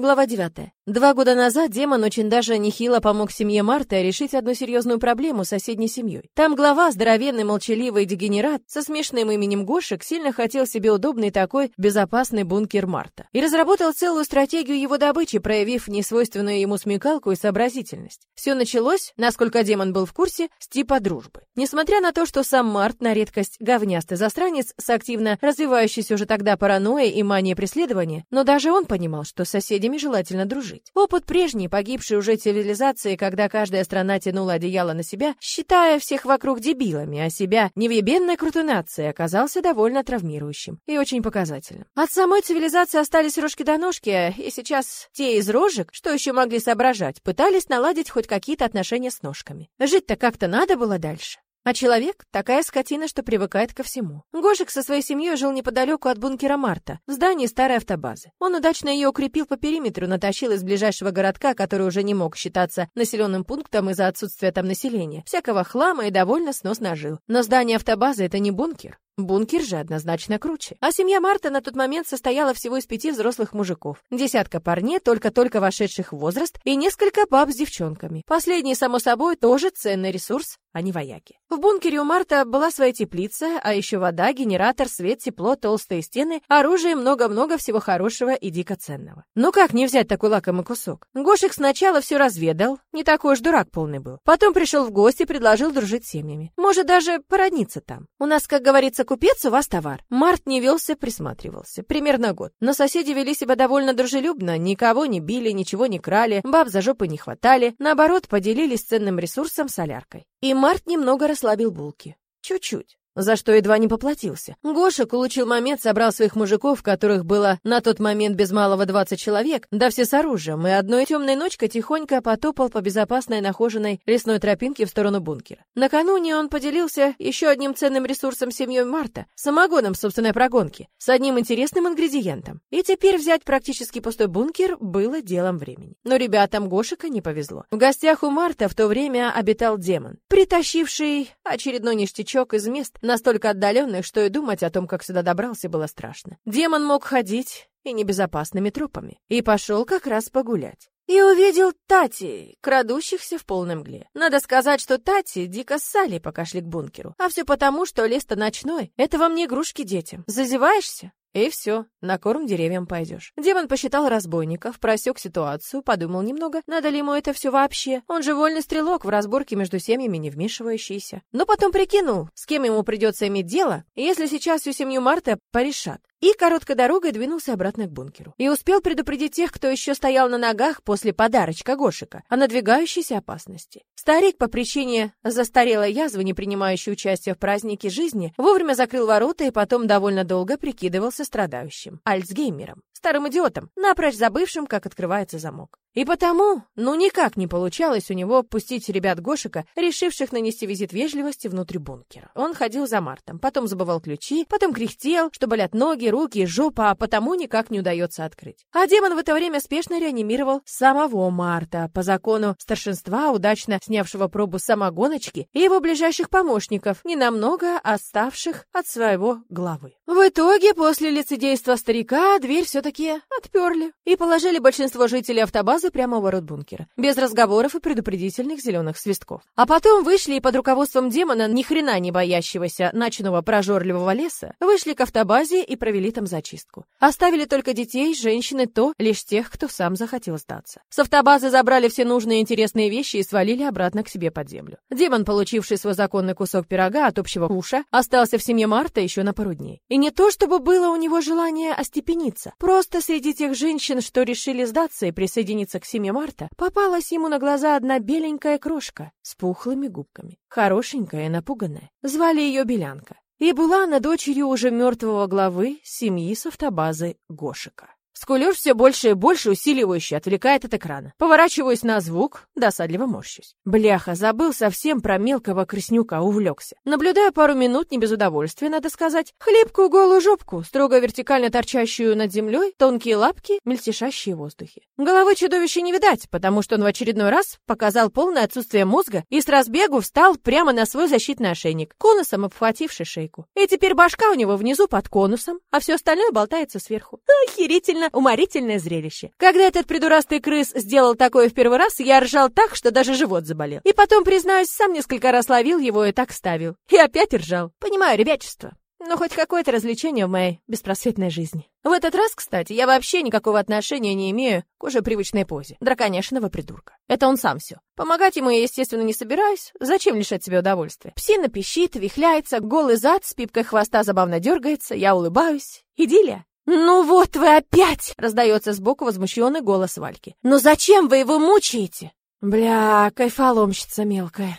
Глава 9. Два года назад демон очень даже нехило помог семье Марты решить одну серьезную проблему с соседней семьей. Там глава, здоровенный, молчаливый дегенерат со смешным именем Гошек, сильно хотел себе удобный такой безопасный бункер Марта. И разработал целую стратегию его добычи, проявив несвойственную ему смекалку и сообразительность. Все началось, насколько демон был в курсе, с типа дружбы. Несмотря на то, что сам Март, на редкость говнястый застранец, с активно развивающейся уже тогда паранойей и манией преследования, но даже он понимал, что соседи соседями желательно дружить. Опыт прежней, погибшей уже цивилизации, когда каждая страна тянула одеяло на себя, считая всех вокруг дебилами, а себя невъебенной крутой нацией, оказался довольно травмирующим и очень показательным. От самой цивилизации остались рожки до ножки, и сейчас те из рожек, что еще могли соображать, пытались наладить хоть какие-то отношения с ножками. Жить-то как-то надо было дальше. А человек — такая скотина, что привыкает ко всему. Гошек со своей семьей жил неподалеку от бункера Марта, в здании старой автобазы. Он удачно ее укрепил по периметру, натащил из ближайшего городка, который уже не мог считаться населенным пунктом из-за отсутствия там населения, всякого хлама и довольно сносно жил. Но здание автобазы — это не бункер. Бункер же однозначно круче. А семья Марта на тот момент состояла всего из пяти взрослых мужиков, десятка парней, только-только вошедших в возраст, и несколько баб с девчонками. Последний, само собой, тоже ценный ресурс, а не вояки. В бункере у Марта была своя теплица, а еще вода, генератор, свет, тепло, толстые стены, оружие, много-много всего хорошего и дико ценного. Ну как не взять такой лакомый кусок? Гошек сначала все разведал, не такой уж дурак полный был. Потом пришел в гости, предложил дружить с семьями. Может даже породниться там. У нас, как говорится, купец, у вас товар. Март не велся, присматривался. Примерно год. Но соседи вели себя довольно дружелюбно, никого не били, ничего не крали, баб за жопы не хватали, наоборот, поделились ценным ресурсом соляркой. И Март немного расслабил булки. Чуть-чуть за что едва не поплатился. Гошек улучил момент, собрал своих мужиков, которых было на тот момент без малого 20 человек, да все с оружием, и одной темной ночкой тихонько потопал по безопасной нахоженной лесной тропинке в сторону бункера. Накануне он поделился еще одним ценным ресурсом семьей Марта, самогоном собственной прогонки, с одним интересным ингредиентом. И теперь взять практически пустой бункер было делом времени. Но ребятам Гошика не повезло. В гостях у Марта в то время обитал демон, притащивший очередной ништячок из мест, настолько отдаленных, что и думать о том, как сюда добрался, было страшно. Демон мог ходить и небезопасными тропами, и пошел как раз погулять. И увидел Тати, крадущихся в полной мгле. Надо сказать, что Тати дико ссали, пока шли к бункеру. А все потому, что лес-то ночной. Это вам не игрушки детям. Зазеваешься? И все, на корм деревьям пойдешь. Демон посчитал разбойников, просек ситуацию, подумал немного, надо ли ему это все вообще. Он же вольный стрелок, в разборке между семьями не вмешивающийся. Но потом прикинул, с кем ему придется иметь дело, если сейчас всю семью Марта порешат и короткой дорогой двинулся обратно к бункеру. И успел предупредить тех, кто еще стоял на ногах после подарочка Гошика, о надвигающейся опасности. Старик по причине застарелой язвы, не принимающей участия в празднике жизни, вовремя закрыл ворота и потом довольно долго прикидывался страдающим, альцгеймером старым идиотом, напрочь забывшим, как открывается замок. И потому, ну никак не получалось у него пустить ребят Гошика, решивших нанести визит вежливости внутрь бункера. Он ходил за Мартом, потом забывал ключи, потом кряхтел, что болят ноги, руки, жопа, а потому никак не удается открыть. А демон в это время спешно реанимировал самого Марта, по закону старшинства, удачно снявшего пробу самогоночки, и его ближайших помощников, ненамного оставших от своего главы. В итоге, после лицедейства старика, дверь все-таки отперли и положили большинство жителей автобазы прямо у ворот бункера, без разговоров и предупредительных зеленых свистков. А потом вышли и под руководством демона, ни хрена не боящегося ночного прожорливого леса, вышли к автобазе и провели там зачистку. Оставили только детей, женщин и то, лишь тех, кто сам захотел сдаться. С автобазы забрали все нужные интересные вещи и свалили обратно к себе под землю. Демон, получивший свой законный кусок пирога от общего куша, остался в семье Марта еще на пару дней. И не то, чтобы было у него желание остепениться, Просто среди тех женщин, что решили сдаться и присоединиться к семье Марта, попалась ему на глаза одна беленькая крошка с пухлыми губками. Хорошенькая и напуганная. Звали ее Белянка. И была она дочерью уже мертвого главы семьи с автобазы Гошика. Скулёж все больше и больше усиливающе отвлекает от экрана. Поворачиваюсь на звук, досадливо морщусь. Бляха, забыл совсем про мелкого крыснюка, увлекся. Наблюдаю пару минут, не без удовольствия, надо сказать. Хлипкую голую жопку, строго вертикально торчащую над землей, тонкие лапки, мельтешащие в воздухе. Головы чудовища не видать, потому что он в очередной раз показал полное отсутствие мозга и с разбегу встал прямо на свой защитный ошейник, конусом обхвативший шейку. И теперь башка у него внизу под конусом, а все остальное болтается сверху. Охерительно! Уморительное зрелище. Когда этот придурастый крыс сделал такое в первый раз, я ржал так, что даже живот заболел. И потом, признаюсь, сам несколько раз ловил его и так ставил. И опять ржал. Понимаю, ребячество. Но хоть какое-то развлечение в моей беспросветной жизни. В этот раз, кстати, я вообще никакого отношения не имею к уже привычной позе. Драконешного придурка. Это он сам все. Помогать ему я, естественно, не собираюсь. Зачем лишать себе удовольствия? Псина пищит, вихляется, голый зад с пипкой хвоста забавно дергается, я улыбаюсь. Идиллия. «Ну вот вы опять!» — раздается сбоку возмущенный голос Вальки. «Ну зачем вы его мучаете?» «Бля, кайфоломщица мелкая».